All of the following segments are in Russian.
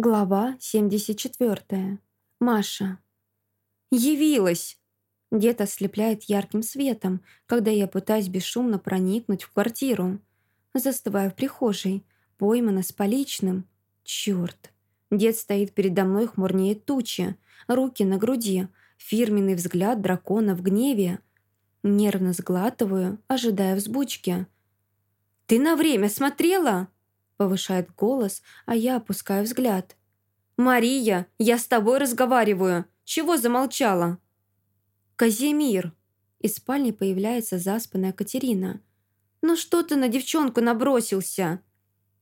Глава 74. Маша. «Явилась!» Дед ослепляет ярким светом, когда я пытаюсь бесшумно проникнуть в квартиру. Застываю в прихожей, поймана с поличным. Чёрт! Дед стоит передо мной хмурнее тучи, руки на груди, фирменный взгляд дракона в гневе. Нервно сглатываю, ожидая взбучки. «Ты на время смотрела?» Повышает голос, а я опускаю взгляд. «Мария, я с тобой разговариваю. Чего замолчала?» «Казимир!» Из спальни появляется заспанная Катерина. «Ну что ты на девчонку набросился?»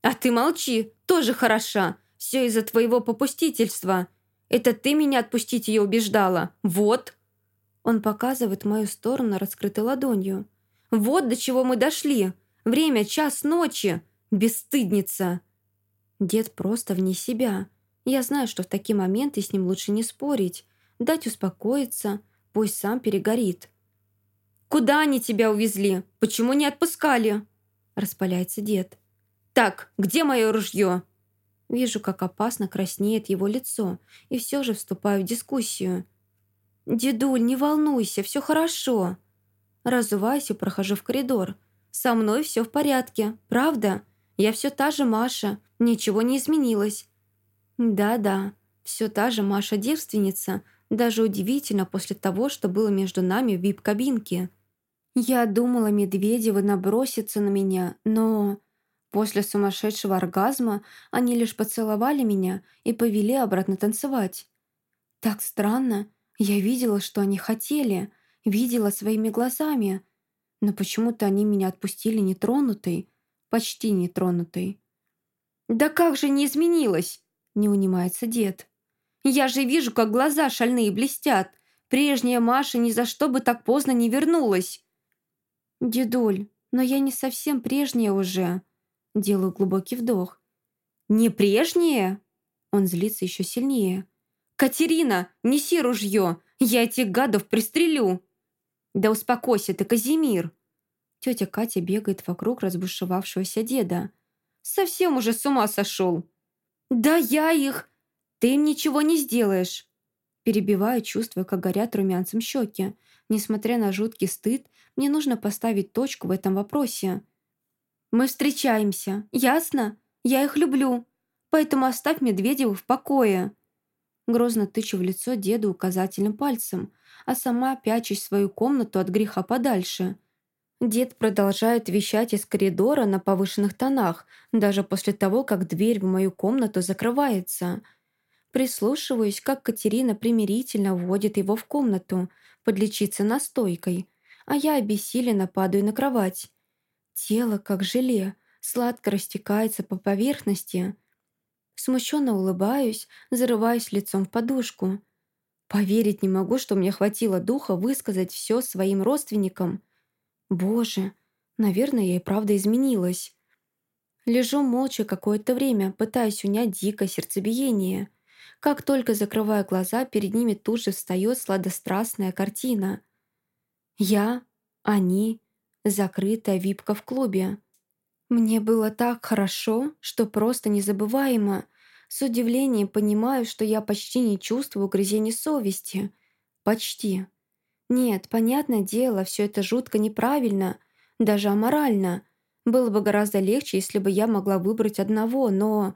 «А ты молчи, тоже хороша. Все из-за твоего попустительства. Это ты меня отпустить ее убеждала. Вот!» Он показывает мою сторону раскрытой ладонью. «Вот до чего мы дошли. Время час ночи. Бесстыдница!» Дед просто вне себя. Я знаю, что в такие моменты с ним лучше не спорить, дать успокоиться, пусть сам перегорит. «Куда они тебя увезли? Почему не отпускали?» Распаляется дед. «Так, где мое ружье?» Вижу, как опасно краснеет его лицо, и все же вступаю в дискуссию. «Дедуль, не волнуйся, все хорошо». Разуваюсь и прохожу в коридор. «Со мной все в порядке, правда?» Я все та же Маша, ничего не изменилось. Да-да, все та же Маша-девственница, даже удивительно после того, что было между нами в вип-кабинке. Я думала, Медведевы набросятся на меня, но... После сумасшедшего оргазма они лишь поцеловали меня и повели обратно танцевать. Так странно. Я видела, что они хотели, видела своими глазами. Но почему-то они меня отпустили нетронутой, почти нетронутой. «Да как же не изменилось?» — не унимается дед. «Я же вижу, как глаза шальные блестят. Прежняя Маша ни за что бы так поздно не вернулась». «Дедуль, но я не совсем прежняя уже». Делаю глубокий вдох. «Не прежняя?» Он злится еще сильнее. «Катерина, неси ружье! Я этих гадов пристрелю!» «Да успокойся ты, Казимир!» Тетя Катя бегает вокруг разбушевавшегося деда. «Совсем уже с ума сошел!» «Да я их! Ты им ничего не сделаешь!» Перебиваю, чувствуя, как горят румянцем щеки. Несмотря на жуткий стыд, мне нужно поставить точку в этом вопросе. «Мы встречаемся, ясно? Я их люблю, поэтому оставь Медведеву в покое!» Грозно тычу в лицо деду указательным пальцем, а сама пячусь в свою комнату от греха подальше – Дед продолжает вещать из коридора на повышенных тонах, даже после того, как дверь в мою комнату закрывается. Прислушиваюсь, как Катерина примирительно вводит его в комнату, подлечиться настойкой, а я обессиленно падаю на кровать. Тело, как желе, сладко растекается по поверхности. Смущенно улыбаюсь, зарываюсь лицом в подушку. Поверить не могу, что мне хватило духа высказать все своим родственникам – Боже, наверное, я и правда изменилась. Лежу молча какое-то время, пытаясь унять дикое сердцебиение. Как только закрываю глаза, перед ними тут же встает сладострастная картина. Я, они, закрытая випка в клубе. Мне было так хорошо, что просто незабываемо. С удивлением понимаю, что я почти не чувствую угрызений совести. Почти. Нет, понятное дело, все это жутко неправильно, даже аморально. Было бы гораздо легче, если бы я могла выбрать одного, но...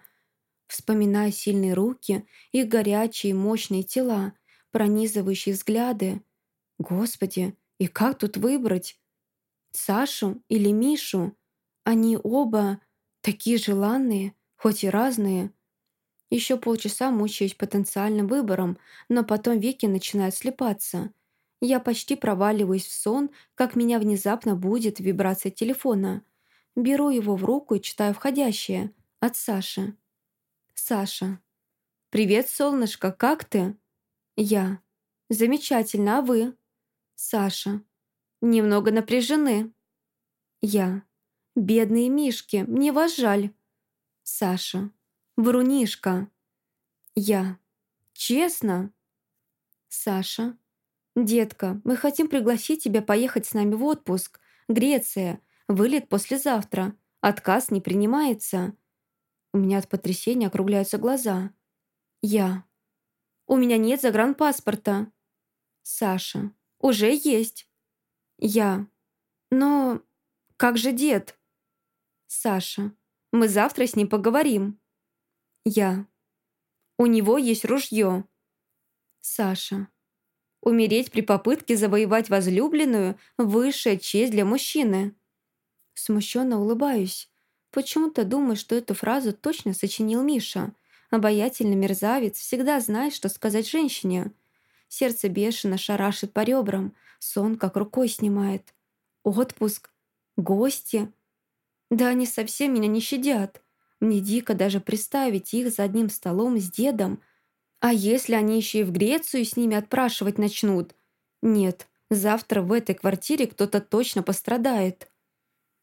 Вспоминая сильные руки, их горячие, мощные тела, пронизывающие взгляды. Господи, и как тут выбрать? Сашу или Мишу? Они оба такие желанные, хоть и разные. Еще полчаса мучаюсь потенциальным выбором, но потом веки начинают слепаться. Я почти проваливаюсь в сон, как меня внезапно будет вибрация телефона. Беру его в руку и читаю входящее. От Саши. Саша. «Привет, солнышко, как ты?» Я. «Замечательно, а вы?» Саша. «Немного напряжены». Я. «Бедные мишки, мне вас жаль». Саша. «Врунишка». Я. «Честно?» Саша. «Детка, мы хотим пригласить тебя поехать с нами в отпуск. Греция. Вылет послезавтра. Отказ не принимается». У меня от потрясения округляются глаза. Я. У меня нет загранпаспорта. Саша. Уже есть. Я. Но как же дед? Саша. Мы завтра с ним поговорим. Я. У него есть ружье. Саша. Умереть при попытке завоевать возлюбленную – высшая честь для мужчины. Смущенно улыбаюсь. Почему-то думаю, что эту фразу точно сочинил Миша. Обаятельный мерзавец всегда знает, что сказать женщине. Сердце бешено шарашит по ребрам, сон как рукой снимает. Отпуск, гости. Да они совсем меня не щадят. Мне дико даже представить их за одним столом с дедом. А если они еще и в Грецию с ними отпрашивать начнут? Нет, завтра в этой квартире кто-то точно пострадает.